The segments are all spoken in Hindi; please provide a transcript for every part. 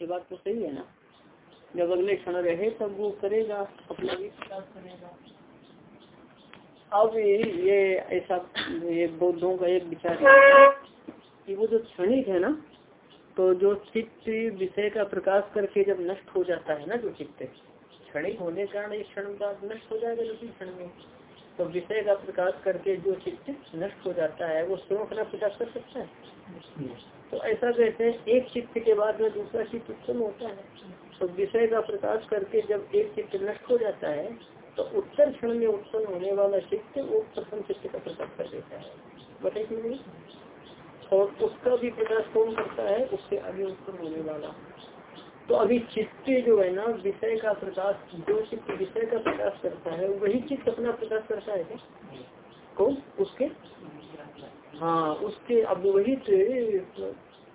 ये बात तो सही है ना जब अगले क्षण रहे तब वो करेगा अपना भी करेगा अब ये ऐसा, ये बौद्धों का एक विचार है कि वो जो क्षणिक है ना तो जो चित्त विषय का प्रकाश करके जब नष्ट हो जाता है ना, जो चित्त क्षणिक होने के कारण क्षण का नष्ट हो जाएगा जो क्षण में। तो विषय का प्रकाश करके जो चित्त नष्ट हो जाता है, वो स्वयं अपना प्रकाश कर सकता है? तो ऐसा कहते हैं, एक चित्त के बाद में दूसरा चित्त उत्पन्न होता है। तो विषय का प्रकाश करके जब एक चित्त नष्ट हो जाता है तो उत्तर क्षण में उत्पन्न होने वाला चित्त, वो प्रथम चित्त का प्रकाश कर देता है। बताइए और उसका भी प्रकाश कौन करता है? उससे आगे उत्पन्न होने वाला। तो अभी चित्त जो है ना, विषय का प्रकाश जो चित्त विषय का प्रकाश करता है, वही चित्त अपना प्रकाश करता है कौन? उसके? हाँ उसके, अब वही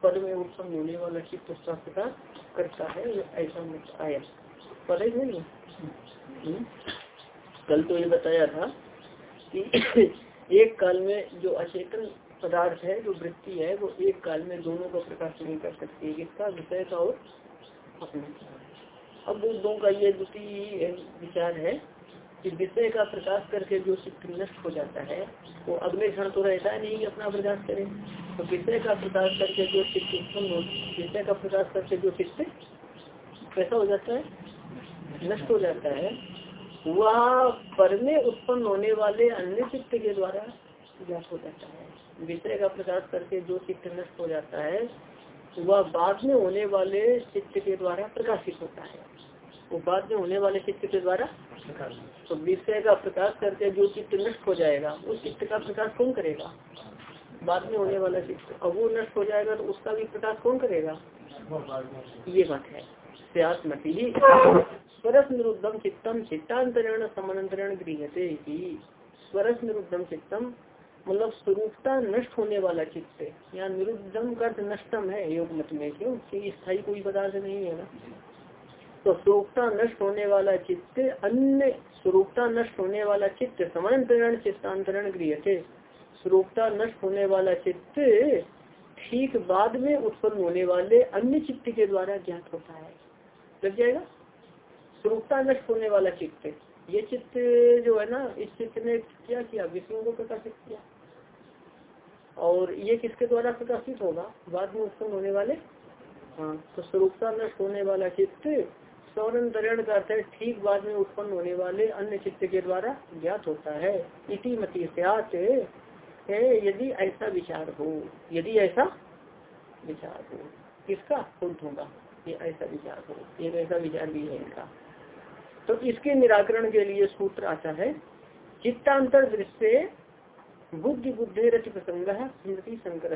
पद में उत्पन्न होने वाला चित्त उसका प्रकाश करता है, ऐसा आया। पता ही हम्म। कल तो ये बताया था कि एक काल में जो अचेतन पदार्थ है, जो वृत्ति है, वो एक काल में दोनों का प्रकाश नहीं कर सकती किसका विषय का और अब बुद्धों का ये द्वितीय विचार है कि विषय का प्रकाश करके जो नष्ट हो जाता है, वो अगले क्षण तो रहता है नहीं अपना प्रकाश करे। तो विषय का प्रकाश करके जो चित्त उत्पन्न विषय का प्रकाश करके जो चित्त कैसा हो जाता है? नष्ट हो जाता है। वह पर उत्पन्न होने वाले अन्य चित्त के द्वारा ज्ञात हो जाता है। विषय का प्रकाश करके जो चित्त नष्ट हो जाता है वह बाद में होने वाले चित्त के द्वारा प्रकाशित होता है। वो बाद में होने वाले चित्त के द्वारा तो विषय का प्रकाश करके जो चित्त नष्ट हो जाएगा उस चित्त का प्रकाश कौन करेगा? बाद में होने वाला चित्त अब वो नष्ट हो जाएगा तो उसका भी प्रकाश कौन करेगा? ये बात है। स्वरस निरुद्धम चित्तम चित्तांतरण समानंतरण गृहते स्वरस निरुद्धम चित्तम मतलब स्वरूपता नष्ट होने वाला चित्त यहाँ निरुद्धम का नष्टम है योग मत में क्यों स्थायी कोई पदार्थ नहीं है ना। तो स्वरूपता नष्ट होने वाला चित्त अन्य स्वरूपता नष्ट होने वाला चित्त समांतरण चित्तांतरण गृह थे स्वरूपता नष्ट होने वाला चित्त ठीक बाद में उत्पन्न होने वाले अन्य चित्त के द्वारा ज्ञात होता है। लग जाएगा? स्वरूपता नष्ट होने वाला चित्त। ये चित्त जो है ना, इस चित्त ने क्या किया? विष्णु को प्रकाशित किया। और ये किसके द्वारा प्रकाशित होगा? बाद में उत्पन्न होने वाले? हाँ तो स्वरूपता नष्ट होने वाला चित्त सौरंतरण का अर्थ ठीक बाद में उत्पन्न होने वाले अन्य चित्त के द्वारा ज्ञात होता है। इति मती यदि ऐसा विचार हो, यदि ऐसा विचार हो, किसका खुद होगा? ये ऐसा विचार हो एक ऐसा विचार भी है इनका। तो इसके निराकरण के लिए सूत्र आता है चित्तांतर दृश्य बुद्धि बुद्धि रच प्रसंग स्मृति शंकर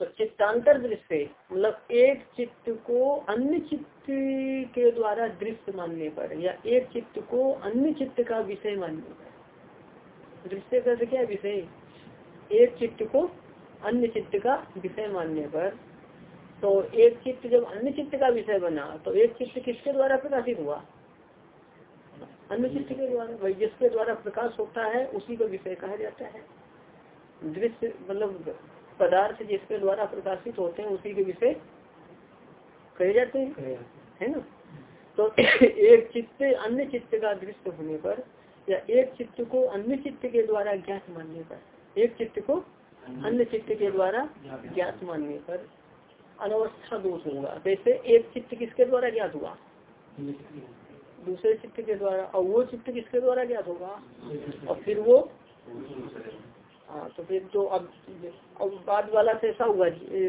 तो चित्तांतर दृश्य मतलब एक चित्त को अन्य चित्त के द्वारा दृश्य मानने पर, या एक चित्त को अन्य चित्त का विषय मानने पर। दृश्य का क्या विषय? एक चित्त को अन्य चित्त का विषय मानने पर। तो एक चित्त जब अन्य चित्त का विषय बना तो एक चित्त किसके द्वारा प्रकाशित हुआ? अन्य चित्त के द्वारा जिसके द्वारा प्रकाश होता है उसी को विषय कहा जाता है। दृश्य मतलब पदार्थ जिसके द्वारा प्रकाशित होते हैं उसी के विषय कहे जाते हैं। है। ना? तो एक चित्त अन्य चित्त का दृश्य होने पर या एक चित्त को अन्य चित्त के द्वारा ज्ञात मानने पर एक चित्त को अन्य चित्त के द्वारा ज्ञात मानने पर अनवस्था दोष होगा। जैसे एक चित्त किसके द्वारा ज्ञात हुआ? दूसरे चित्त के द्वारा, और वो चित्त किसके द्वारा ज्ञात होगा? और फिर वो? हाँ तो फिर तो अब अब बाद वाला से ऐसा हुआ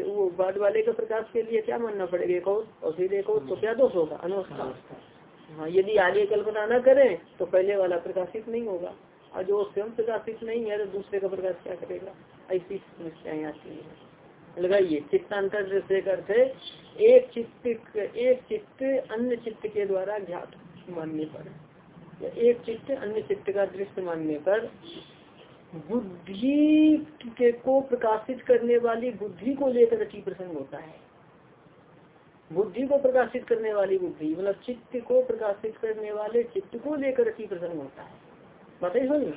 वो बाद वाले के प्रकाश के लिए क्या मानना पड़ेगा एक और? और फिर एक और तो क्या दोष होगा? अनवस्था। हाँ यदि आगे कल्पना न करें तो पहले वाला प्रकाशित नहीं होगा। और जो स्वयं प्रकाशित नहीं है तो दूसरे का प्रकाश क्या करेगा? ऐसी समस्याएँ आती है। लगाइए, चित्तांतर से करते एक चित्त एक चित्त अन्य चित्त के द्वारा ज्ञात मानने पर। या एक चित्त अन्य चित्त का दृश्य मानने पर बुद्धि के को प्रकाशित करने वाली बुद्धि को लेकर अति प्रसंग होता है। बुद्धि को प्रकाशित करने वाली बुद्धि मतलब चित्त को प्रकाशित करने वाले चित्त को लेकर अति प्रसंग होता है। ही समझ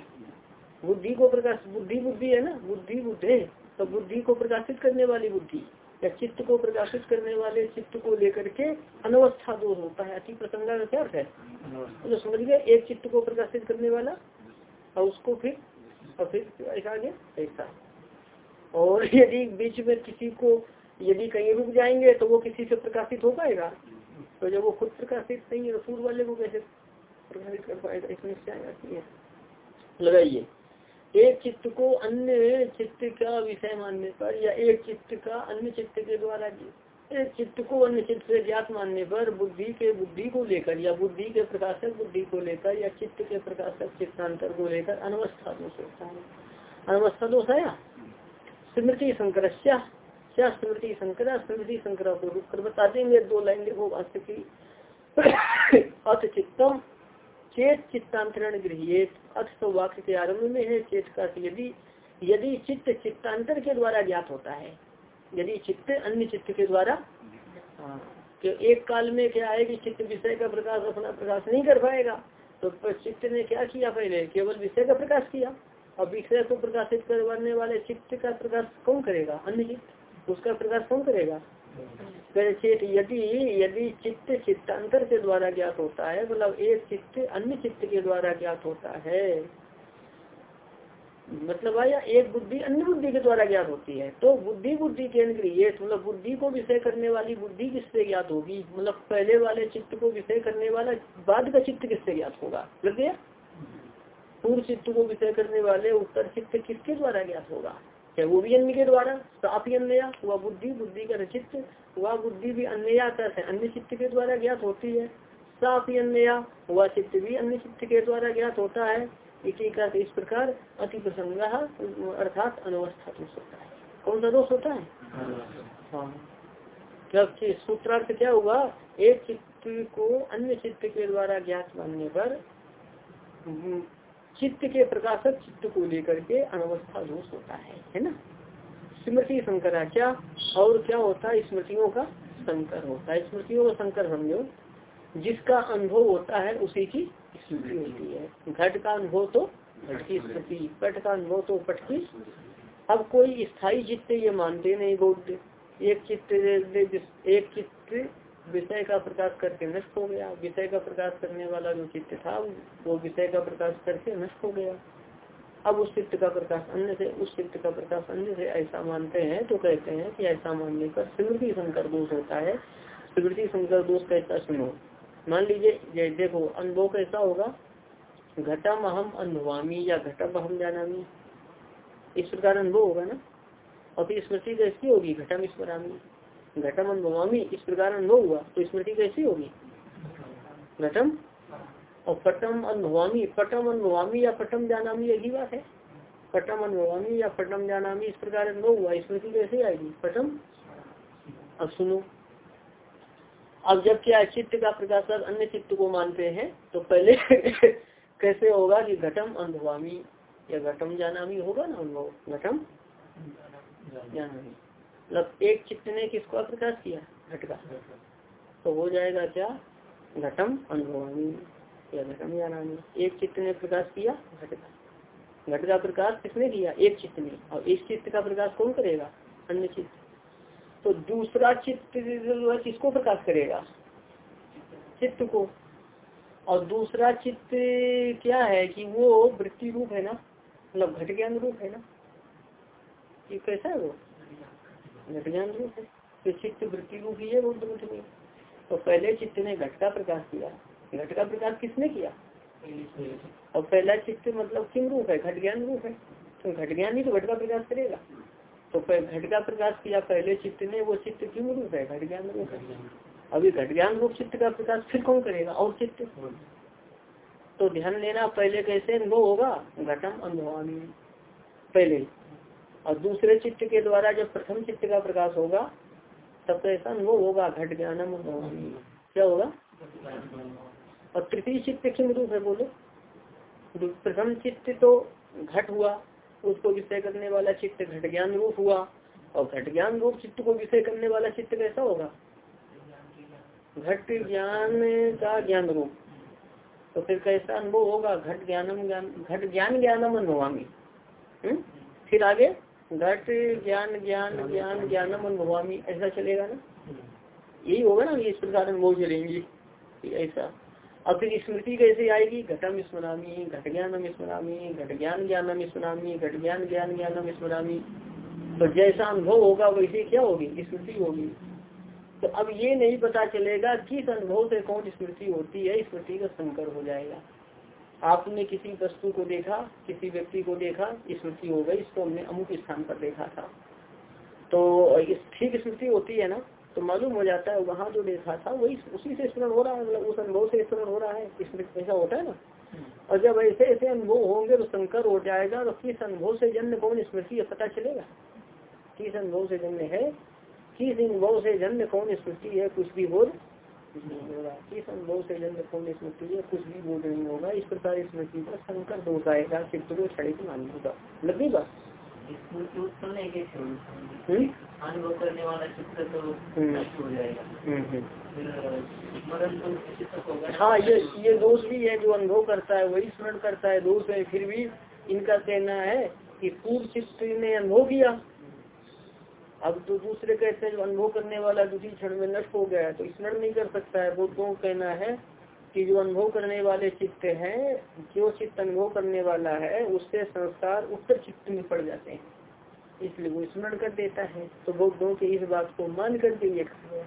बुद्धि को प्रकाश, बुद्धि बुद्धि है ना? बुद्धि बुद्धि तो बुद्धि को प्रकाशित करने वाली बुद्धि। या चित्त को प्रकाशित करने वाले चित्त को लेकर के अनवस्था दोष होता है अति प्रसंगा का क्या अर्थ है? तो समझ गए एक चित्त को प्रकाशित करने वाला और उसको फिर और फिर ऐसा आगे ऐसा। और यदि बीच में किसी को यदि कहीं रुक जाएँगे तो वो किसी से प्रकाशित हो पाएगा। तो जब वो खुद प्रकाशित नहीं है तो पूर्व वाले को कैसे प्रकाशित कर पाएगा? इसमें क्या आती है। लगाइए। एक चित्त को अन्य चित्त का विषय मानने पर या एक चित्त का अन्य चित्त के द्वारा एक चित्त को अन्य चित्त से ज्ञात मानने पर बुद्धि के बुद्धि को लेकर या बुद्धि के प्रकाशक बुद्धि को लेकर या चित्त के प्रकाशक चित्तांतर को लेकर अनवस्था दोष होता है। अनवस्था दोष आया स्मृति शंकर क्या स्मृति शंकरा स्मृति शंकरा को रूप कर बता देंगे, दो लाइन देखो वास्तव की अथ चित्तम चेत चित्तांतरण गृहित अर्थ तो वाक्य के आरंभ में है, चेत का यदि यदि चित्त चित्तांतर के द्वारा ज्ञात होता है, यदि चित्त अन्य चित्त के द्वारा हाँ कि एक काल में क्या है कि चित्त विषय का प्रकाश अपना प्रकाश नहीं कर पाएगा तो चित्त ने क्या किया पहले? केवल विषय का प्रकाश किया। और विषय को प्रकाशित करवाने वाले चित्त का प्रकाश कौन करेगा? अन्य चित्त। उसका प्रकाश कौन करेगा? चेत यदि यदि चित्त चित्तांतर के द्वारा ज्ञात होता है मतलब एक चित्त अन्य चित्त के द्वारा ज्ञात होता है। मतलब आया एक बुद्धि अन्य बुद्धि के द्वारा ज्ञात होती है। तो बुद्धि बुद्धि केंद्रीय मतलब बुद्धि को विषय करने वाली बुद्धि किससे ज्ञात होगी? मतलब पहले वाले चित्त को विषय करने वाला, बाद का चित्त किससे ज्ञात होगा? लग गया? पूर्व चित्त को विषय करने वाले उत्तर चित्त किसके द्वारा ज्ञात होगा? क्या वो भी अन्य के द्वारा सापी अन्य वह बुद्धि बुद्धि का चित्त वह बुद्धि भी अन्य है अन्य चित्त के द्वारा ज्ञात होती है। सापी अन्य वह चित्त भी अन्य चित्त के द्वारा ज्ञात होता है। इसी का इस प्रकार अति प्रसंग अर्थात अनवस्था दोष होता है। कौन सा दोष होता है? हाँ। जब सूत्रार्थ क्या हुआ? एक चित्त को अन्य चित्त के द्वारा ज्ञात मानने पर चित्त के प्रकाशक चित्त को लेकर के अनवस्था दोष होता है है ना? स्मृति शंकराचा और क्या होता है? स्मृतियों का संकर होता है। स्मृतियों का संकर समझो जिसका अनुभव होता है, उसी की स्मृति होती है। घट का अनुभव तो घट की स्मृति, पट का अनुभव तो पट की अब कोई स्थायी चित्त ये मानते नहीं बौद्ध एक चित्त एक चित्त विषय का प्रकाश करके नष्ट हो गया। विषय का प्रकाश करने वाला जो चित्त था, वो विषय का प्रकाश करके नष्ट हो गया। अब उस चित्त का प्रकाश अन्य से, उस चित्त का प्रकाश अन्य से ऐसा मानते हैं तो कहते हैं कि ऐसा मानने पर स्मृति संकर दोष होता है। स्मृति संकर दोष कैसा सुनो? मान लीजिए देखो, अनुभव कैसा होगा? घटम अहम अनुभवामी या घटम अहम जानामी। इस प्रकार अनुभव होगा ना? और फिर स्मृति कैसी होगी? घटम स्मरामी। घटम अनुभवामी इस प्रकार अनुभव हुआ तो स्मृति कैसी होगी? घटम और पटम अनुभवामी पटम अनुभवामी या पटम जानामी यही बात है? पटम अनुभवामी या पटम जानामी इस प्रकार अनुभव हुआ स्मृति कैसे आएगी? पटम? अब सुनो। अब जब क्या चित्त का प्रकाशक अन्य चित्त को मानते हैं तो पहले कैसे होगा कि घटम अनुभवामी या घटम जानामी होगा ना अनुभव घटम? जानामी। मतलब एक चित्त ने किसको प्रकाश किया? घट का तो हो जाएगा क्या? घटम अनुभवामी। या घटम जानामी एक चित्त ने प्रकाश किया घट का घट का प्रकाश किसने किया एक चित्त ने। और इस चित्त का प्रकाश कौन करेगा? अन्य चित्त। तो दूसरा चित्त जो है किसको प्रकाश करेगा? चित्त को। और दूसरा चित्त क्या है कि वो वृत्ति रूप है ना? मतलब घट के अनुरूप है ना? ये कैसा है वो? ज्ञान रूप है चित्त वृत्ति रूप ही है बौद्ध मत में तो पहले चित्त ने घट का प्रकाश किया। घट का प्रकाश किसने किया? और पहला चित्त मतलब किम रूप है? घट ज्ञान रूप है। तो घट ज्ञान ही तो घट का प्रकाश करेगा। तो घट का प्रकाश किया पहले चित्त ने, वो चित्त किम रूप है? घट ज्ञान रूप है। अभी घट ज्ञान रूप चित्त का प्रकाश फिर कौन करेगा? और चित्त? तो ध्यान लेना पहले कैसे अनुभव होगा? घटम अनुभवानी पहले और दूसरे चित्त के द्वारा जब प्रथम चित्त का प्रकाश होगा, तब तो ऐसा अनुभव होगा, घट ज्ञानम क्या होगा? और तृतीय चित्त किम रूप है बोलो? प्रथम चित्त तो घट हुआ, उसको विषय करने वाला चित्त घट ज्ञान रूप हुआ, और घट ज्ञान रूप चित्त को विषय करने वाला चित्त कैसा होगा? घट ज्ञान का ज्ञान रूप। तो फिर कैसा अनुभव होगा? घट ज्ञानम ज्ञान घट ज्ञान ज्ञानम अनुभवामी। हम्म? फिर आगे? घट ज्ञान ज्ञान ज्ञान ज्ञानम अनुभवामी ऐसा चलेगा ना? यही होगा ना इस प्रकार अनुभव चलेंगे ऐसा। अब फिर स्मृति कैसे आएगी? घटम स्मरामी, घट ज्ञानम स्मरामी, घट ज्ञान, ज्ञानम स्मरामी, घट ज्ञान ज्ञान, ज्ञानम स्मरामी। तो जैसा अनुभव होगा वैसे क्या होगी? स्मृति होगी। तो अब ये नहीं पता चलेगा किस अनुभव से कौन स्मृति होती है स्मृति का संकर हो जाएगा। आपने किसी वस्तु को देखा किसी व्यक्ति को देखा स्मृति हो गई इसको हमने अमुक स्थान पर देखा था। तो इस ठीक स्मृति होती है ना तो मालूम हो जाता है वहाँ जो देखा था वही उसी से स्मरण हो रहा है मतलब उस अनुभव से स्मरण हो रहा है। स्मृति ऐसा होता है ना? और जब ऐसे ऐसे अनुभव होंगे तो संकर हो जाएगा तो किस अनुभव से जन्म कौन स्मृति पता चलेगा? किस अनुभव से जन्म है किस अनुभव से जन्म कौन स्मृति है कुछ भी नहीं होगा किस अनुभव से जन्म कौन स्मृति कुछ भी बोध नहीं होगा इस प्रकार स्मृति का संकर दोष आएगा चित्त को क्षणिक मान होगा लगी बात अनुभव करने वाला चित्र तो हो जाएगा। हाँ ये ये दोष भी है जो अनुभव करता है वही स्मरण करता है दोष है फिर भी इनका कहना है कि पूर्व चित्र ने अनुभव किया। अब तो दूसरे कहते हैं जो अनुभव करने वाला दूसरी क्षण में नष्ट हो गया तो स्मरण नहीं कर सकता है। वो को कहना है कि जो अनुभव करने वाले चित्त हैं, जो चित्त अनुभव करने वाला है, उससे संस्कार उत्तर चित्त में पड़ जाते हैं। इसलिए वो स्मरण कर देता है। तो बौद्धों के इस बात को मान करके ये कहा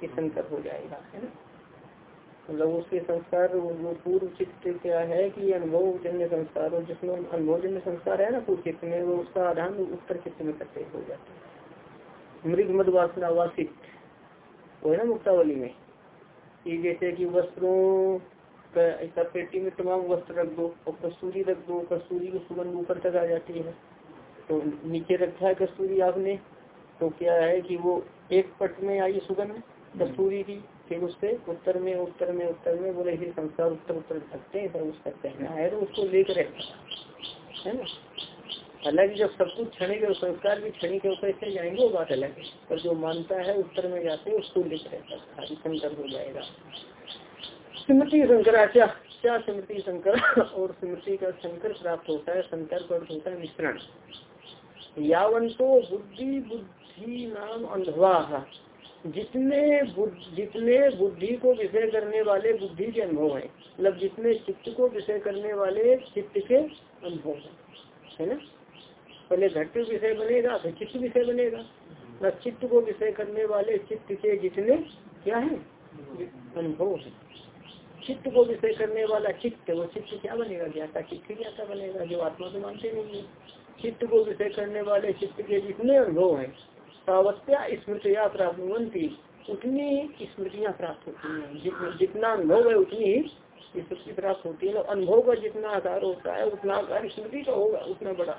कि संकर हो जाएगा, है ना? मतलब उसके संस्कार, वो पूर्व चित्त क्या है कि अनुभव जन्य संस्कार और जिसमें अनुभव जन्य संस्कार है ना, पूर्व चित्त में, वो उसका आधान उत्तर चित्त में करते हो जाते हैं। मृग मद वासना वासित वो है ना मुक्तावली में कि जैसे कि वस्त्रों का पेटी में तमाम वस्त्र रख दो और कस्तूरी रख दो कस्तूरी की सुगंध ऊपर तक आ जाती है तो नीचे रखा है कस्तूरी आपने तो क्या है कि वो एक पट में आई सुगंध कस्तूरी की फिर उससे उत्तर में उत्तर में उत्तर में बोले संसार उत्तर उत्तर सकते हैं उसका कहना है तो उसको लेकर है ना हालाँकि जब सब कुछ क्षणिक और संस्कार भी क्षणिक ऊपर से जाएँगे, वो बात अलग है। पर जो मानता है, उत्तर में जाते उसको लिख रहता है शंकर हो जाएगा। स्मृति शंकराचा क्या स्मृति शंकर और स्मृति का शंकर प्राप्त होता है? शंकर पर होता है मिश्रण यावंतो बुद्धि बुद्धि नाम अंधवा जितने जितने बुद्धि को विषय करने वाले बुद्धि के अनुभव है। मतलब जितने चित्त को विषय करने वाले चित्त के अनुभव है ना? पहले घट विषय बनेगा, फिर चित्त विषय बनेगा? न चित्त को विषय करने वाले चित्त के जितने क्या है? अनुभव चित्त को विषय करने वाला चित्त, वो चित्त क्या बनेगा? ज्ञाता चित्त ज्ञाता बनेगा, जो आत्मा तो मानते नहीं है। चित्त को विषय करने वाले चित्त के जितने अनुभव है, सावत्या स्मृतिया प्राप्त उतनी स्मृतियाँ प्राप्त होती हैं। जितना अनुभव है, उतनी ही स्मृति प्राप्त होती है। अनुभव का जितना आकार होता है, उतना आकार स्मृति का होगा, उतना बड़ा।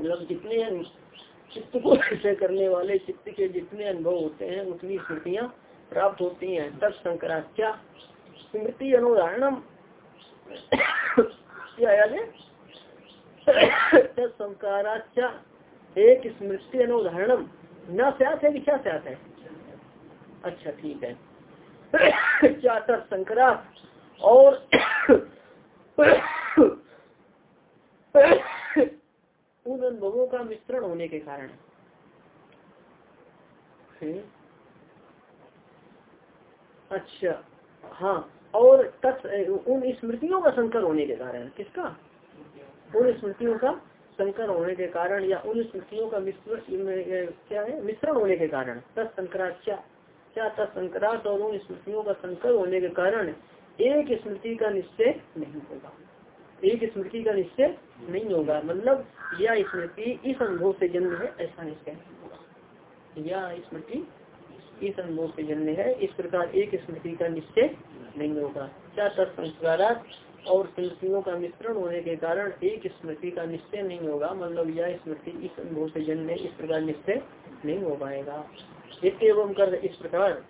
मतलब जितने चित्त को विषय करने वाले, चित्त के जितने अनुभव होते हैं, उतनी स्मृतियाँ प्राप्त होती हैं। तब शंकराच्या स्मृति अनुदाहरणम क्या एक स्मृति अनुदाहरणम न स्यात है क्या स्यात है? अच्छा ठीक है। क्या शंकरा और मिश्रण होने के कारण। अच्छा हाँ और तत् उन स्मृतियों का संकर होने के कारण किसका? उन स्मृतियों का संकर होने के कारण या उन स्मृतियों का मिश्रण क्या है? मिश्रण होने के कारण तत्संकराच्या क्या तत्संकराट और उन स्मृतियों का संकर होने के कारण एक स्मृति का निश्चय नहीं होगा। एक स्मृति का निश्चय नहीं होगा। मतलब यह स्मृति इस अनुभव से जन्म है, ऐसा निश्चय यह स्मृति इस अनुभव से जन्म है, इस प्रकार एक स्मृति का निश्चय नहीं होगा। क्या तत्संस्कार और स्मृतियों का मिश्रण होने के कारण एक स्मृति का निश्चय नहीं होगा? मतलब यह स्मृति इस अनुभव से जन्म है, इस प्रकार निश्चय नहीं हो पाएगा। कर इस प्रकार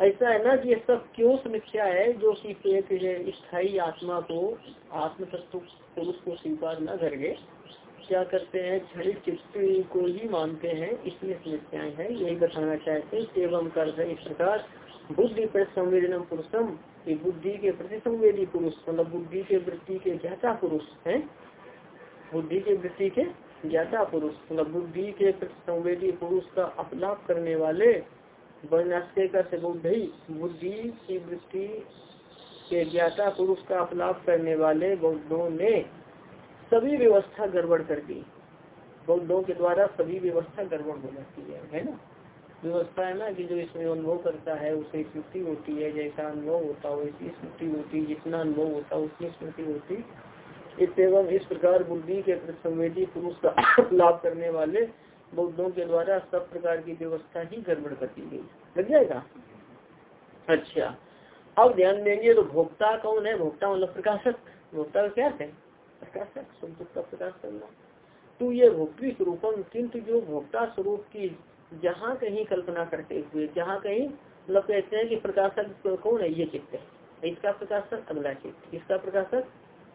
ऐसा है ना कि ये सब क्यों समीक्षा है? जो कि एक स्थायी आत्मा को आत्म तत्व पुरुष को स्वीकार न करके, क्या करते हैं? क्षणिक चित्त को ही मानते हैं। इसलिए समस्याएँ हैं। यही बताना चाहते हैं एवं कर इस प्रकार। बुद्धि पर संवेदनम पुरुषम कि बुद्धि के प्रति संवेदी पुरुष मतलब बुद्धि के वृत्ति के ज्ञाता पुरुष है। बुद्धि के वृत्ति के ज्ञाता पुरुष मतलब बुद्धि के प्रति संवेदी पुरुष का अपलाप करने वाले वर्णाश्रय का से बुद्धि की वृत्ति के ज्ञाता पुरुष का अपलाप करने वाले बौद्धों ने सभी व्यवस्था गड़बड़ कर दी। बौद्धों के द्वारा सभी व्यवस्था गड़बड़ हो जाती है है ना? व्यवस्था है ना कि जो इसमें अनुभव करता है, उसे स्मृति होती है, जैसा अनुभव होता है वैसी स्मृति होती है जितना अनुभव होता है उसकी स्मृति होती। एवं इस प्रकार बुद्धि के संवेदी पुरुष का लाभ करने वाले बौद्धों के द्वारा सब प्रकार की व्यवस्था ही गड़बड़ कर दी गई। लग जाएगा? अच्छा। अब ध्यान देंगे तो भोक्ता कौन है? भोक्ता मतलब प्रकाशक। भोक्ता का क्या है? प्रकाशक शब्द का प्रकाश करना। तो ये भोक्ति स्वरूपम, किंतु जो भोक्ता स्वरूप की जहाँ कहीं कल्पना करते हुए, जहाँ कहीं मतलब कहते हैं कि प्रकाशक कौन है? ये चित्त है। इसका प्रकाशक, अगला चित्त। इसका प्रकाशक,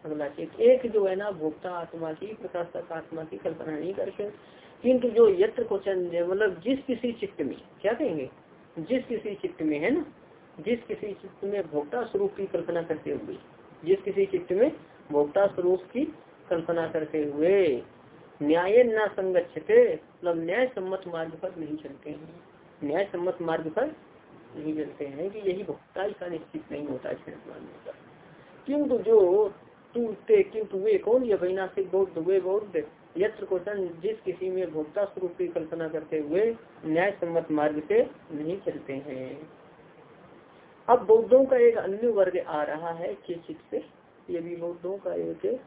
अगला चित्त। एक जो है ना, भोक्ता आत्मा की, प्रकाशक आत्मा की कल्पना नहीं करते। किंतु जो यत्र क्वेश्चन मतलब जिस किसी चित्त में, क्या कहेंगे? जिस किसी चित्त में है ना? जिस किसी चित्त में भोक्ता स्वरूप की कल्पना करते हुए, जिस किसी चित्त में भोक्ता स्वरूप की कल्पना करते हुए न्याय न संगच्छते मतलब न्याय सम्मत मार्ग पर नहीं चलते हैं। न्याय सम्मत मार्ग पर नहीं चलते हैं कि यही भोक्ता इसका निश्चित नहीं होता है किंतु जो टूटते, किंतु वे कौन? ये वैनाशिक बौद्ध, वे बौद्ध। यत्र क्वेश्चन जिस किसी में भोक्ता स्वरूप की कल्पना करते हुए न्याय सम्मत मार्ग से नहीं चलते हैं। अब बौद्धों का एक अन्य वर्ग आ रहा है चित से। ये भी बौद्धों का एक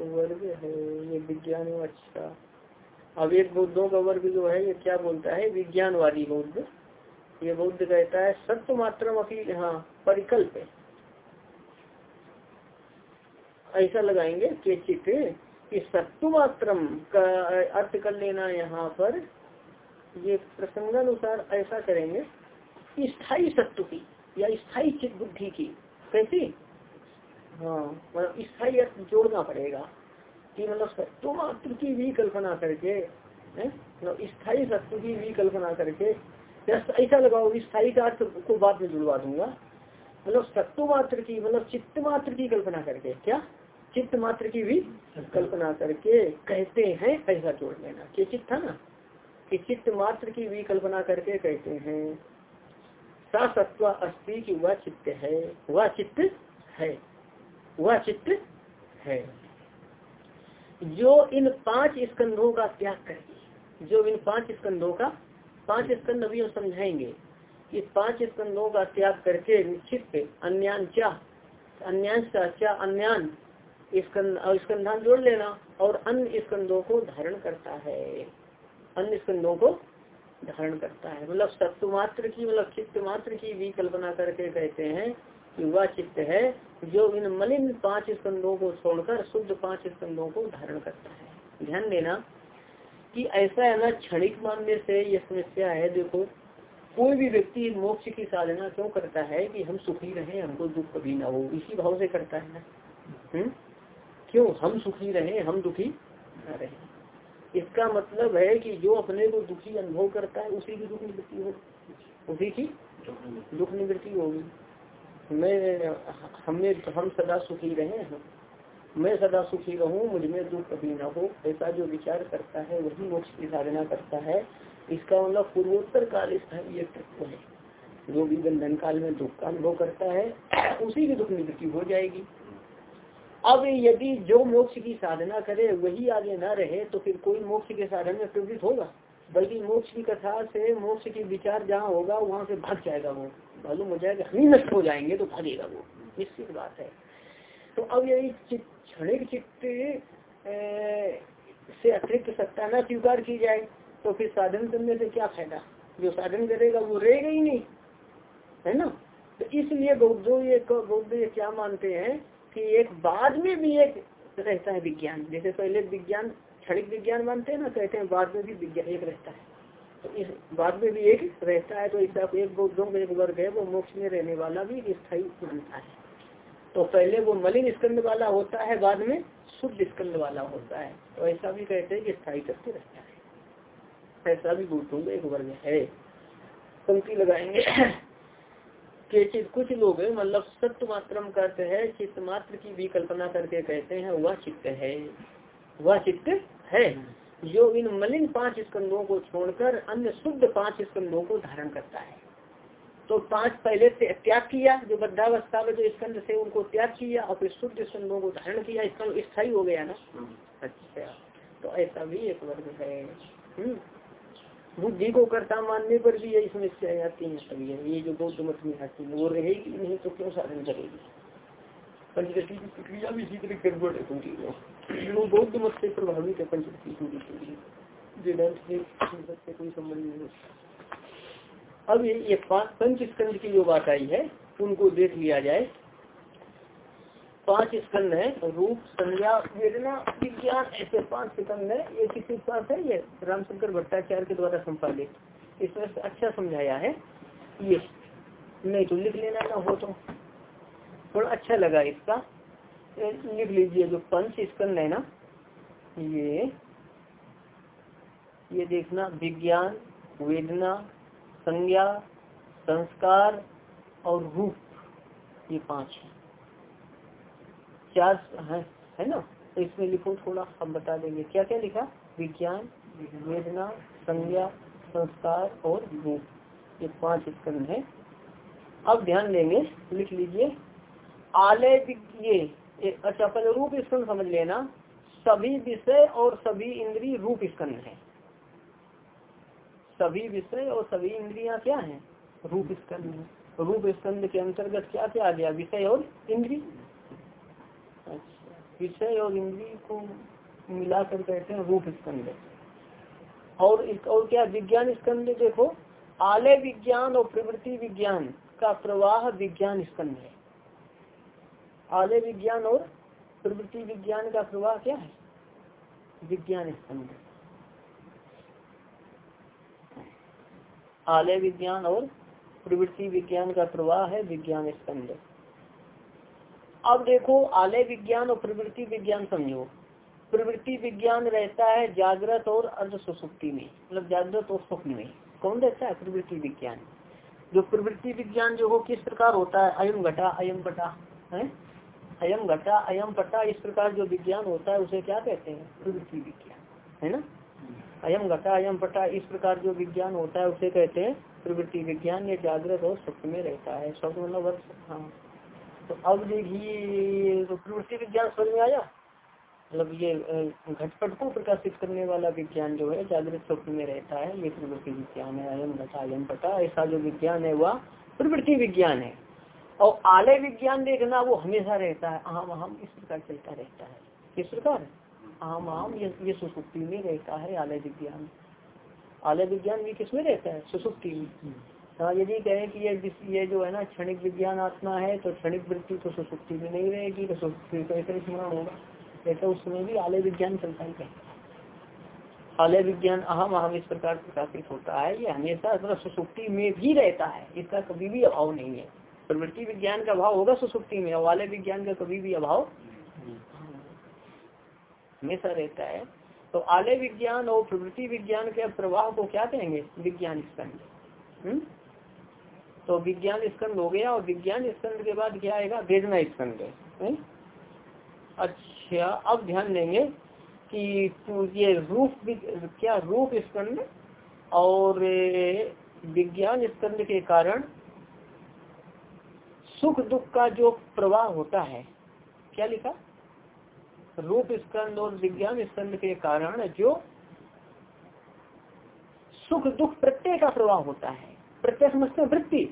वर्ग है, ये विज्ञान अच्छा अब एक बौद्धों का वर्ग जो है, ये क्या बोलता है? विज्ञानवादी बौद्ध। ये बौद्ध कहता है सत्य मात्र हाँ परिकल्प ऐसा लगाएँगे के चित कि सत्व मात्र का अर्थ कर लेना यहाँ पर, ये प्रसंगानुसार ऐसा करेंगे स्थायी सत्व की, या स्थायी चित बुद्धि की, कैसी? हाँ मतलब स्थायी अर्थ जोड़ना पड़ेगा कि मतलब सत्व मात्र की भी कल्पना करके मतलब स्थायी सत्व की भी कल्पना करके ऐसा लगाओ स्थायी का अर्थ को बाद में जुड़वा दूँगा। मतलब सत्व मात्र की मतलब चित्त मात्र की कल्पना करके, क्या? चित्त मात्र की भी कल्पना करके कहते हैं, ऐसा जोड़ लेना। कि चित्त था ना? कि चित्त मात्र की भी कल्पना करके कहते हैं। सा सत्व अस्थि की वह चित्त है। वह चित्त है। वह चित्त है। जो इन पाँच स्कंधों का त्याग करेगी, जो इन पाँच स्कंधों का, पाँच स्कंध अभी हम समझाएँगे इस पाँच स्कंधों का त्याग करके निश्चित अन्यान चा अन्यांश का क्या स्कंधान जोड़ लेना, और अन्य स्कंधों को धारण करता है। अन्य स्कंधों को धारण करता है। मतलब सत्व मात्र की मतलब चित्त मात्र की भी कल्पना करके कहते हैं कि वह चित्त है जो इन मलिन पाँच स्कंदों को छोड़कर शुद्ध पाँच स्कंदों को धारण करता है। ध्यान देना कि ऐसा है ना, क्षणिक मानने से यह समस्या है। देखो, कोई भी व्यक्ति मोक्ष की साधना क्यों करता है कि हम सुखी रहे, हमको दुख कभी ना हो? इसी भाव से करता है ना। हम्म? क्यों? हम सुखी रहे, हम दुखी न रहे। इसका मतलब है कि जो अपने को दुखी अनुभव करता है, उसी की दुख निवृत्ति होगी उसी की दुख निवृत्ति होगी। मैं हमें हम सदा सुखी रहे मैं सदा सुखी रहूँ, मुझमें दुख कभी ना हो। ऐसा जो विचार करता है, वही मोक्ष की साधना करता है। इसका मतलब पूर्वोत्तर काल स्थानीय तत्व है। जो भी बंधन काल में दुख का अनुभव करता है, उसी की दुख निवृत्ति हो जाएगी। अब यदि जो मोक्ष की साधना करे, वही आगे ना रहे तो फिर कोई मोक्ष के साधन में प्रवृत्त होगा? बल्कि मोक्ष की कथा से, मोक्ष की विचार जहाँ होगा, वहाँ से भाग जाएगा वो। मालूम हो जाएगा, हम ही नष्ट हो जाएँगे तो भागेगा वो। निश्चित बात है। तो अब यदि क्षणिक चित्त से अतिरिक्त सत्ता न स्वीकार की जाए तो फिर साधन करने से क्या फ़ायदा? जो साधन करेगा, वो रहेगा ही नहीं। है ना? तो इसलिए बौद्धो ये बौद्ध ये क्या मानते हैं कि एक बाद में भी एक रहता है विज्ञान। जैसे पहले विज्ञान, क्षणिक विज्ञान मानते हैं ना, कहते हैं बाद में भी विज्ञान एक रहता है। तो इस बाद में भी एक रहता है तो ऐसा एक बौद्धों में एक वर्ग है, वो मोक्ष में रहने वाला भी स्थायी बनता है। तो पहले वो मलिन स्कंद वाला होता है, बाद में शुद्ध स्कंद वाला होता है। तो ऐसा भी कहते हैं कि स्थायी करते रहता है। ऐसा भी बौद्धों में एक वर्ग है। पंक्ति लगाएँगे। के कुछ लोग मतलब सत्य मात्र करते हैं चित्त मात्र की भी कल्पना करके कहते हैं वह चित्त है। वह चित्त है। जो इन मलिन पाँच स्कंदों को छोड़कर अन्य शुद्ध पाँच स्कंदों को धारण करता है। तो पाँच पहले से त्याग किया जो बद्धावस्था में जो स्कंद से उनको त्याग किया और फिर शुद्ध स्कंदों को धारण किया। इसका स्थायी हो गया ना? अच्छा। तो ऐसा भी एक वर्ग है। हम्म। बुद्धि को कर्ता मानने पर भी यही समस्या आती है सभी ये। जो बौद्ध मत में आती है, वो रहेगी नहीं तो क्यों साधन करेगी? पंचदशी की प्रक्रिया भी इसी तरह गड़बड़ है पूरी वो बौद्ध मत से प्रभावित है पंचदशी पूरी पूरी वेदांत से कोई संबंध नहीं अब ये पंच स्कंद की जो बात आई है, उनको देख लिया जाए। पाँच स्कंद है, रूप, संज्ञा, वेदना, विज्ञान, ऐसे पाँच स्कंद है। ये किसी पास है? ये रामशंकर भट्टाचार्य के द्वारा संपादित। इसमें अच्छा समझाया है ये। नहीं तो लिख लेना ना हो तो। थोड़ा अच्छा लगा इसका। लिख लीजिए जो पंच स्कंद है ना। ये ये देखना, विज्ञान, वेदना, संज्ञा, संस्कार और रूप। ये पाँच है। चार है है ना? तो इसमें लिखो थोड़ा, हम बता देंगे। क्या क्या लिखा? विज्ञान, वेदना, संज्ञा, संस्कार और रूप ये पाँच स्कंद है। अब ध्यान देंगे, लिख लीजिए। आलय ये अच्छा पहले रूप स्कंद समझ लेना। सभी विषय और सभी इंद्रिय रूप स्कंद है। सभी विषय और सभी इंद्रिया क्या है? रूप स्कंद रूप स्कंद के अंतर्गत क्या क्या आ गया? विषय और इंद्रिय। विषय और इंद्री को मिलाकर कहते हैं रूप स्कंद। और इस और क्या विज्ञान स्कंद देखो? आलय विज्ञान और प्रवृत्ति विज्ञान का प्रवाह विज्ञान स्कंद है। आलय विज्ञान और प्रवृत्ति विज्ञान का प्रवाह क्या है? विज्ञान स्कंद। आलय विज्ञान और प्रवृत्ति विज्ञान का प्रवाह है विज्ञान स्कंद। अब देखो, आलय विज्ञान और प्रवृत्ति विज्ञान समझो। प्रवृत्ति विज्ञान रहता है जागृत और अर्ध सुसुप्ति में मतलब जागृत और स्वप्न में। कौन रहता है प्रवृत्ति विज्ञान? जो प्रवृत्ति विज्ञान जो हो, किस प्रकार होता है? अयम घटा अयम पटा, है? अयम घटा अयम पटा, इस प्रकार जो विज्ञान होता है, उसे क्या कहते हैं? प्रवृत्ति विज्ञान, है ना? अयम घटा अयम पटा, इस प्रकार जो विज्ञान होता है, उसे कहते हैं प्रवृत्ति विज्ञान। ये जागृत और स्वप्न में रहता है। स्वप्न मतलब हाँ। तो अब देखिए तो प्रवृत्ति विज्ञान समझ में आया। मतलब ये घटपट को प्रकाशित करने वाला विज्ञान जो है जागृत स्वप्न में रहता है। ये प्रवृत्ति विज्ञान है अयम घटा अयम पटा ऐसा जो विज्ञान है वह प्रवृत्ति विज्ञान है। और आलय विज्ञान देखना वो हमेशा रहता है। आम आम इस प्रकार चलता रहता है। किस प्रकार? आम आम ये, ये सुसुप्ति में रहता है आलय विज्ञान। आलय विज्ञान भी किसमें रहता है? सुसुप्ति में। हाँ यदि कहें कि ये ये जो है ना, क्षणिक विज्ञान आत्मा है तो क्षणिक वृत्ति तो सुसुप्ति में नहीं रहेगी तो कैसे स्मरण होगा। ऐसा उस समय भी आलय विज्ञान चलता ही कहता आलय विज्ञान अहम अहम इस प्रकार प्रकाशित होता है, ये हमेशा मतलब सुसुप्ति में भी रहता है, इसका कभी भी अभाव नहीं है। प्रवृत्ति विज्ञान का अभाव होगा सुसुप्ति में, और आलय विज्ञान का कभी भी अभाव हमेशा रहता है। तो आलय विज्ञान और प्रवृत्ति विज्ञान के प्रवाह को क्या कहेंगे? विज्ञान स्कंद तो विज्ञान स्कंद हो गया और विज्ञान स्कंद के बाद क्या आएगा? वेदना स्कंद अच्छा अब ध्यान देंगे कि ये रूप क्या रूप स्कंद और विज्ञान स्कंद के कारण सुख दुख का जो प्रवाह होता है, क्या लिखा? रूप स्कंद और विज्ञान स्कंद के कारण जो सुख दुख प्रत्यय का प्रवाह होता है, प्रत्यय समझते वृत्ति।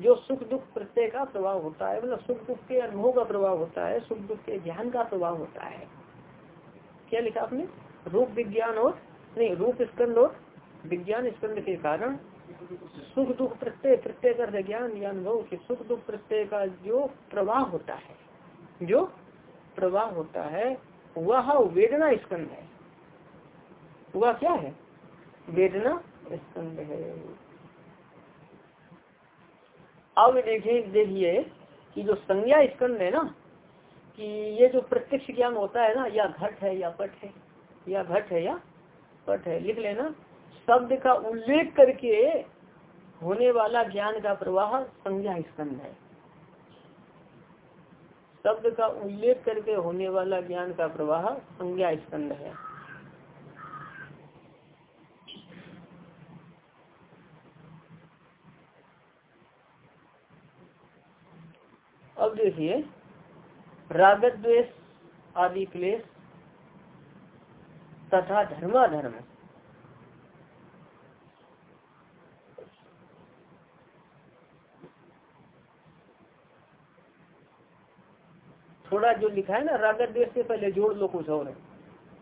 जो सुख दुख प्रत्यय का प्रभाव होता है मतलब सुख दुख के अनुभव का प्रभाव होता है, सुख दुख के ज्ञान का प्रभाव होता है। क्या लिखा आपने? रूप विज्ञान और, नहीं, रूप स्कंद और विज्ञान स्कंद के कारण सुख दुख प्रत्यय प्रत्यय कर ज्ञान या अनुभव के सुख दुख प्रत्यय का जो प्रवाह होता है, जो प्रवाह होता है, वह वेदना स्कंद है। वह क्या है? वेदना स्कंद है। अब देखिए देखिए कि जो संज्ञा स्कंद है ना, कि ये जो प्रत्यक्ष ज्ञान होता है ना, या घट है, या पट है, या घट है, या पट है, लिख लेना। शब्द का उल्लेख करके होने वाला ज्ञान का प्रवाह संज्ञा स्कंद है। शब्द का उल्लेख करके होने वाला ज्ञान का प्रवाह संज्ञा स्कंद है। अब देखिए रागत द्वेष आदि क्लेश तथा धर्माधर्म। थोड़ा जो लिखा है ना रागत द्वेष से पहले जोड़ लो कुछ और।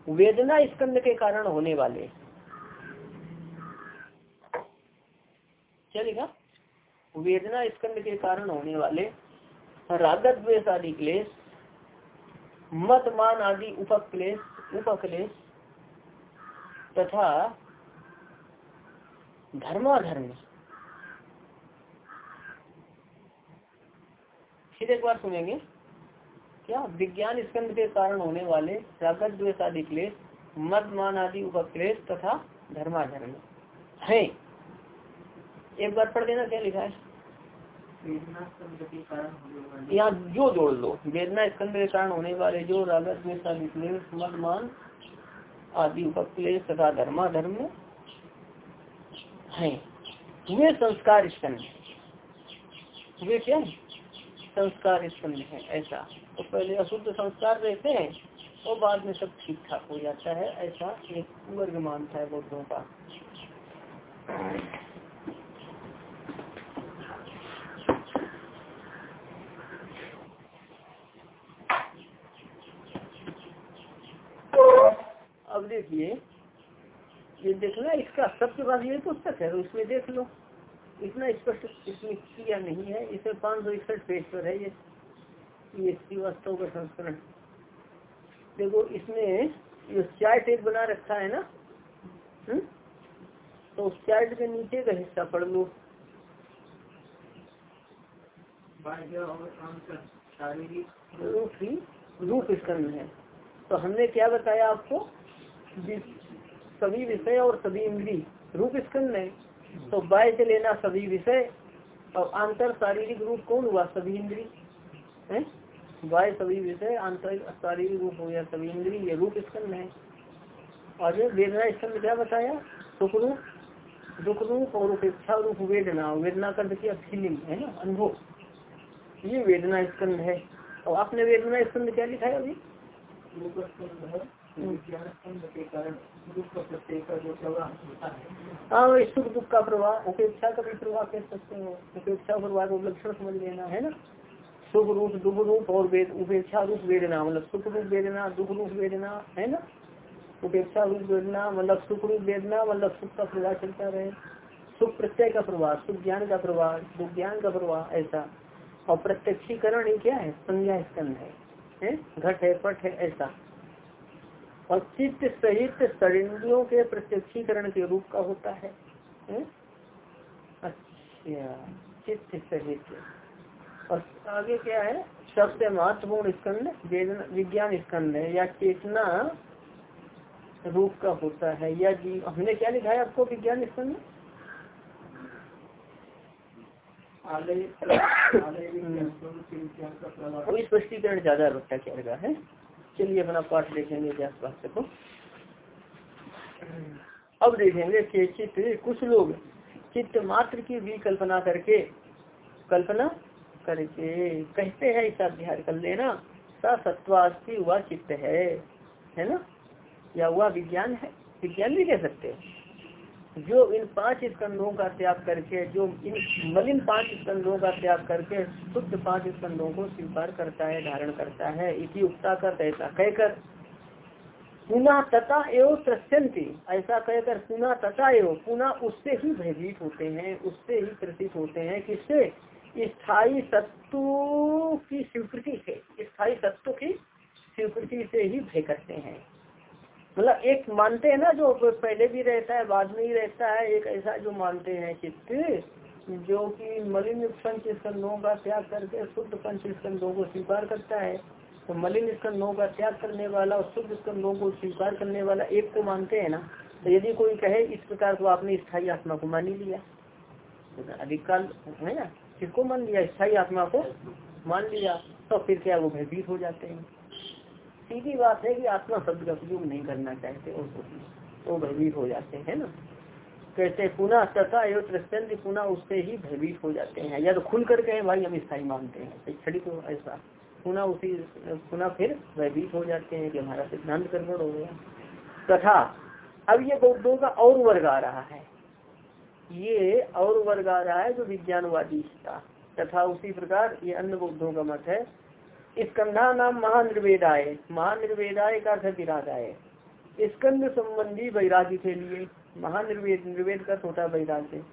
वेदना स्कंद के कारण होने वाले। क्या लिखा? वेदना स्कंद के कारण होने वाले। रागत द्वेष आदि क्लेश मत मान आदि उपक्लेश उपक्लेश, तथा धर्माधर्म। फिर एक बार सुनेंगे। क्या विज्ञान स्कंद के कारण होने वाले रागत द्वेष आदि क्लेश मत मान आदि उपक्लेश तथा धर्माधर्म है? एक बार पढ़ देना, क्या लिखा है? यहाँ जो जोड़ लो। वेदना स्कंद के कारण होने वाले जो रागत मान, आदि उपक्लेश तथा धर्मा धर्म है। वे संस्कार स्कंद वे क्या संस्कार स्कंद है, ऐसा। तो पहले अशुद्ध संस्कार रहते हैं, और बाद में सब ठीक ठाक हो जाता है, ऐसा एक वर्ग मानता है बौद्धों का। देखिए। ये देखना इसका सबके पास ये पुस्तक है तो इसमें देख लो। इतना स्पष्ट इसमें किया नहीं है इसे पाँच सौ इकसठ पेज पर है ये। ये श्रीवास्तव का संस्करण। देखो इसमें जो चार्ट एक बना रखा है ना हुँ? तो उस चार्ट के नीचे का हिस्सा पढ़ लो। रूप ही रूप स्कंद है। तो हमने क्या बताया आपको? सभी विषय और सभी इंद्री, रूप स्कंद है तो बाय से लेना सभी विषय, और आंतर शारीरिक रूप कौन हुआ? सभी इंद्री। है? बाय सभी विषय अंतर शारीरिक रूप हो गया सभी इंद्री, ये रूप स्कंद है। और वेदना स्कंद क्या बताया? सुख रूप, दुख रूप और उपेक्षा रूप वेदना। वेदना कर देखिए फीलिंग है ना? अनुभव। ये वेदना स्कंद है। और आपने वेदना स्कंद क्या लिखा है अभी? हाँ सुख दुख का प्रभाव उपेक्षा का भी प्रभाव कह सकते हो। उपेक्षा प्रभाव लक्षण समझ लेना, है ना? सुख रूप, दुख रूप और उपेक्षा रूप वेदना मतलब सुख रूप वेदना, दुख रूप वेदना, है ना? उपेक्षा रूप वेदना मतलब सुख रूप वेदना मतलब सुख का प्रभाव चलता रहे। सुख प्रत्यय का प्रभाव सुख ज्ञान का प्रभाव दुख ज्ञान का प्रभाव ऐसा। और प्रत्यक्षीकरण क्या है? संज्ञा स्कंद है? घट है, पट है, ऐसा। और चित्त सहित सरिंद्रियों के प्रत्यक्षीकरण के रूप का होता है, है? अच्छा चित्त सहित। और आगे क्या है? सबसे महत्वपूर्ण स्कंद विज्ञान स्कंद है या चेतना रूप का होता है। या जीव हमने क्या लिखा है आपको विज्ञान स्कंद? स्पष्टीकरण ज़्यादा रखा क्या है। चलिए अपना पाठ देखेंगे व्यास भाष्य को। अब देखेंगे के चित्त, कुछ लोग चित्त मात्र की भी कल्पना करके कल्पना करके कहते हैं ऐसा अध्ययन कर लेना, सा सत्वास्थी हुआ चित्त है। है ना? या हुआ विज्ञान है? विज्ञान भी कह सकते हैं। जो इन पाँच स्कंदों का त्याग करके, जो इन मलिन पाँच स्कंदों का त्याग करके शुद्ध पाँच स्कंदों को स्वीकार करता है, धारण करता है, इसी उक्ता कर ऐसा कहकर, पुनः तथा एवं त्रस्यंती, ऐसा कहकर पुनः तथा एवं, पुनः उससे ही भयभीत होते हैं, उससे ही प्रतीत होते हैं, किससे? स्थायी सत्व की स्वीकृति से, स्थायी सत्व की स्वीकृति से ही भय करते हैं। मतलब एक मानते हैं ना जो पहले भी रहता है, बाद में ही रहता है, एक ऐसा जो मानते हैं चित्त, जो कि मलिन पंच स्कंदों का त्याग करके शुद्ध पंच स्कंदों को स्वीकार करता है। तो मलिन स्कंदों का त्याग करने वाला और शुद्ध स्कंदों को स्वीकार करने वाला एक को मानते हैं ना। तो यदि कोई कहे, इस प्रकार तो आपने स्थायी आत्मा को मान ही लिया। अधिक काल है ना, किसको मान लिया? स्थायी आत्मा को मान लिया तो फिर क्या वो भयभीत हो जाते हैं। सीधी बात है कि आत्मा शब्द का उपयोग नहीं करना चाहते, और तो भयभीत हो जाते हैं ना? कैसे पुनः तथा एवं पुनः उससे ही भयभीत हो जाते हैं। या तो खुल कर कहे, भाई, हम स्थायी मानते हैं। छड़ी तो ऐसा। पुनः उसी पुनः फिर भयभीत हो जाते हैं कि हमारा सिद्धांत गड़बड़ हो गया। तथा, अब ये बौद्धों का और वर्ग आ रहा है। ये और वर्ग आ रहा है जो विज्ञानवादी था। तथा उसी प्रकार ये अन्य बौद्धों का मत है स्कंधा नाम महानिर्वेदाय। महानिर्वेदाय का अर्थ विरादाय स्कंद संबंधी वैराग्य के लिए, महानिर्वेद, निर्वेद का छोटा वैराग्य।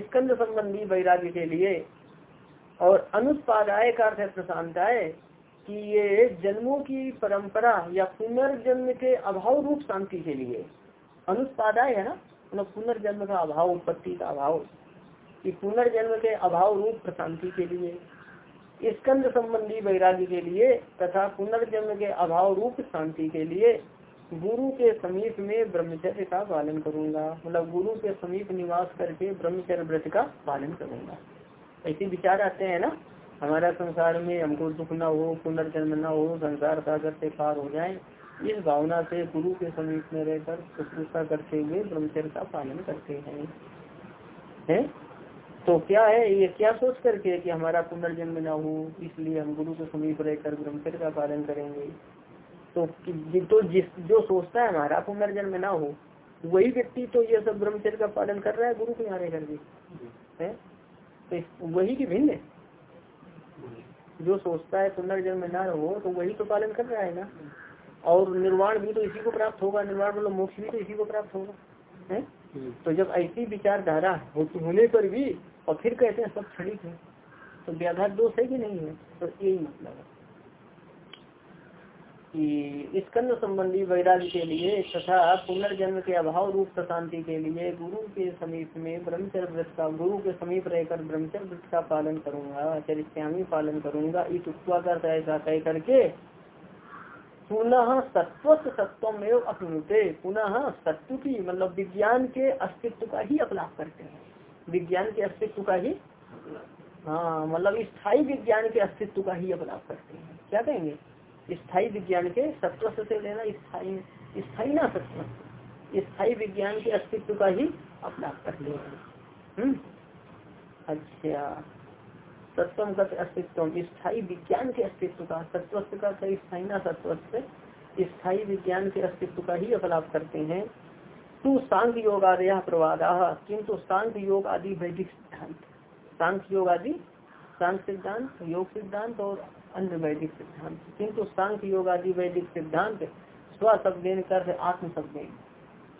स्कंद संबंधी वैराग्य के लिए और अनुत्पादाय का अर्थ प्रशांताय, कि ये जन्मों की परंपरा या पुनर्जन्म के अभाव रूप शांति के लिए। अनुत्पादाय है ना? मतलब पुनर्जन्म का अभाव, उत्पत्ति का अभाव। कि पुनर्जन्म के अभाव रूप प्रशांति के लिए। स्कंद संबंधी वैराग्य के लिए तथा पुनर्जन्म के अभाव रूप शांति के लिए गुरु के समीप में ब्रह्मचर्य का पालन करूँगा। मतलब गुरु के समीप निवास करके ब्रह्मचर्य व्रत का पालन करूँगा। ऐसे विचार आते हैं ना? हमारा संसार में हमको दुख न हो, पुनर्जन्म न हो, संसार सागर से पार हो जाए, इस भावना से गुरु के समीप में रहकर शुश्रूषा करते हुए ब्रह्मचर्य का पालन करते हैं। है? तो क्या है ये क्या सोच करके कि हमारा पुनर्जन्म न हो इसलिए हम गुरु के समीप रहकर ब्रह्मचर्य का पालन करेंगे? तो तो जिस जो सोचता है हमारा पुनर्जन्म ना हो वही व्यक्ति तो ये सब ब्रह्मचर्य का पालन कर रहा है गुरु के यहाँ करके है? तो वही की भिन्न जो सोचता है पुनर्जन्म ना हो तो वही तो पालन कर रहा है ना। और निर्वाण भी तो इसी को प्राप्त होगा निर्वाण मतलब मोक्ष भी तो इसी को प्राप्त होगा। है। तो जब ऐसी विचारधारा होने पर भी और फिर कहते हैं सब क्षणिक है तो व्याधार दोष है कि नहीं है? तो यही मतलब है। कि स्कंद संबंधी वैराग्य के लिए तथा पुनर्जन्म के अभाव रूप प्रशांति के लिए गुरु के समीप में ब्रह्मचर्य व्रत का गुरु के समीप रहकर ब्रह्मचर्य व्रत का पालन करूँगा चरित्यामी पालन करूँगा इस उत्पाद ऐसा तय करके पुनः सत्व सत्वम एवं अपनुते। पुनः सत्व की मतलब विज्ञान के अस्तित्व का ही अपलाप करते हैं। विज्ञान के अस्तित्व का ही हाँ मतलब स्थायी विज्ञान के अस्तित्व का ही अपलाप करते हैं। क्या कहेंगे? स्थायी विज्ञान के सत्व से लेना स्थायी स्थायी ना सत्व स्थायी विज्ञान के अस्तित्व का ही अपलाप हैं। हम्म? अच्छा। सत्वम का अस्तित्व। स्थायी विज्ञान के अस्तित्व का सत्व का स्थायी ना सत्व स्थायी विज्ञान के अस्तित्व का ही अपलाप करते हैं। तू सांख योग आदि प्रवादा, किंतु सांख योग आदि वैदिक सिद्धांत सांख योग आदि सांख सिद्धांत, योग सिद्धांत और अन्य वैदिक सिद्धांत। किंतु सांख योग आदि वैदिक सिद्धांत स्व शब्द कर आत्म शब्द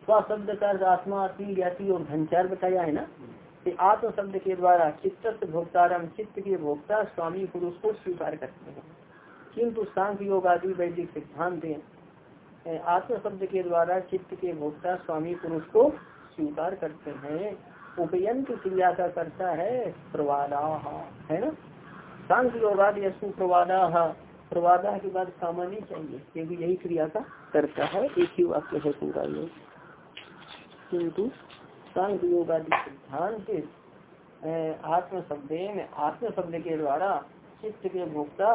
स्व शब्द कर आत्मा आत्मी ज्ञाति और घनचार बताया है ना? आत्म शब्द के द्वारा चित्त भोक्तारम चित्त के भोक्ता स्वामी पुरुष को स्वीकार करते हैं। किंतु सांख योग आदि वैदिक सिद्धांत आत्म शब्द के द्वारा चित्त के भोक्ता स्वामी पुरुष को स्वीकार करते हैं। उपयंत क्रिया का करता है प्रवादा है ना? सांख योगादि सुप्रवादा प्रवादा के बाद सामान्य चाहिए, क्योंकि यही क्रिया का करता है। एक ही वाक्य है पूरा योग किंतु सांख योग आदि सिद्धांत आत्म शब्द आत्म शब्द के द्वारा चित्त के भोक्ता,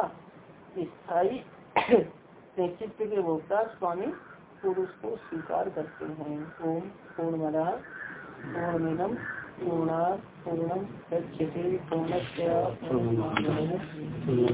स्थायी चित्त के भोक्ता स्वामी पुरुष को स्वीकार करते हैं। ओम पूर्ण पूर्णमिदम पूर्णा पूर्णम पूर्ण पूर्णस्य